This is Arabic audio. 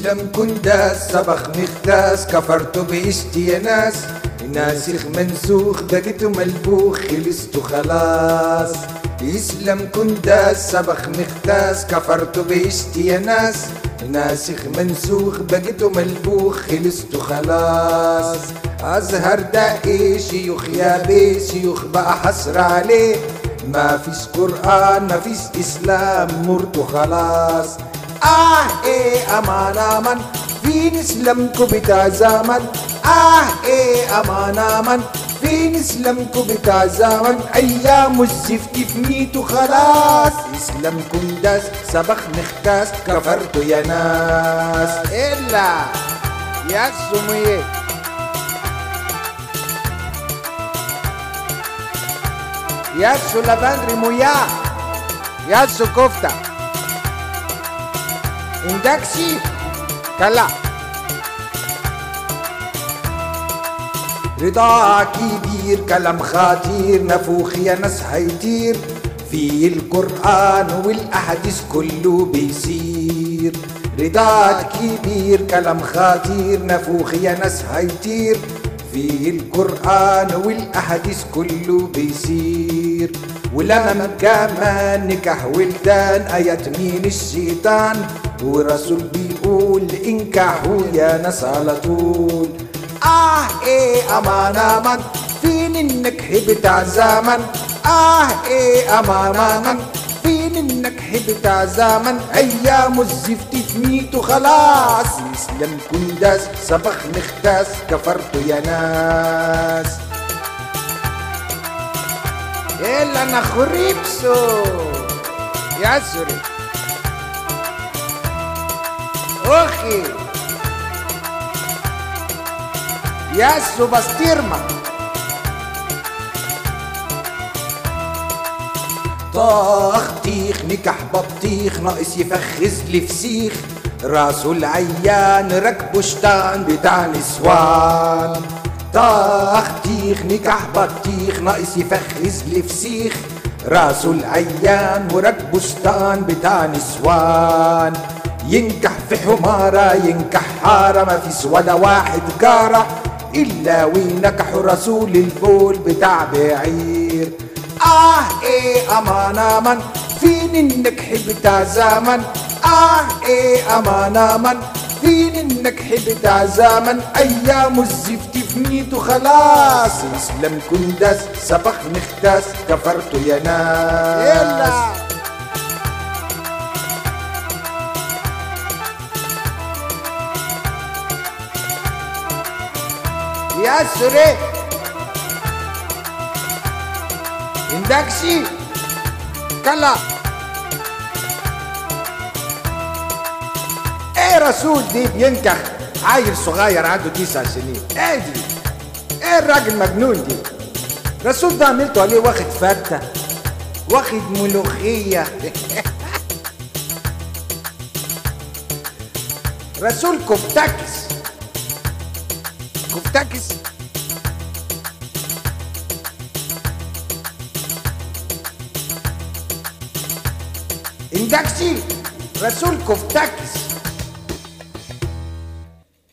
يسلم كنداس سبخ مختاس كفرت بعشتي يا ناس. ناسخ منسوخ بقيت ملبوخ خلصت خلاص. يسلم كنداس سبخ مختاس كفرت بعشتي يا ناس. ناسخ منسوخ بقيت ملبوخ خلصت خلاص. أزهر إيه شيوخ يا بيه شيوخ بقى حسر عليه. ما فيش قرآن ما فيش إسلام مرت خلاص. آه إيه أمان أمان فين إسلامكم بتاع زمن آه إيه أمان أمان فين إسلامكم بتاع زمن أيام الزفت فنيتوا خلاص. إسلامكم داس سبخ مختاس كفرتوا يا ناس. إلا يا سمية ياسو لافندري مويا ياسو اندكسي كلا رضا كبير كلام خطير نفوخ يا ناس هيطير في القرآن والأحاديث كله بيصير رضا كبير كلام خطير نفوخ يا ناس هيطير في القرآن والأحاديث كله بيصير ولما كمان نكح ولدان آيات مين الشيطان ورسول بيقول انكحوا يا ناس على طول. آه إيه أمان أمان فين النكح بتاع زمن آه إيه أمان أمان فين النكح بتاع زمن أيام الزفت فنيتوا خلاص. يسلم كنداس سبخ مختاس كفرتوا يا ناس. إلا أنا خريبسو يا سوري. أخي. يا سوباستيرما. طاخ تيخ نكح بطيخ ناقص يفخز لي فسيخ. راسه العيان ركبه شطان بتاع نسوان طاخ تيخ نكح بطيخ ناقص يفخز لي فسيخ. راسه العيان وركبه شطان بتاع نسوان ينكح في حمارة ينكح حارة ما فيش ولا واحد جارة إلا وينكحوا رسول البول بتاع بعير. آه إيه أمان أمان فين النكح بتاع زمن؟ آه إيه أمان أمان فين النكح بتاع زمن؟ أيام الزفت فنيتوا خلاص إسلام كنداس سبخ مختاس كفرتوا يا ناس. يلا. يا سوري اندكسي كلا. إيه رسول دي بينكح عيل صغير عنده تسع سنين. إيه دي؟ إيه الراجل مجنون دي؟ رسول ده عملته عليه واخد فتة واخد ملوخية. رسول كفتكس كفتكس اندكسي رسول كفتكس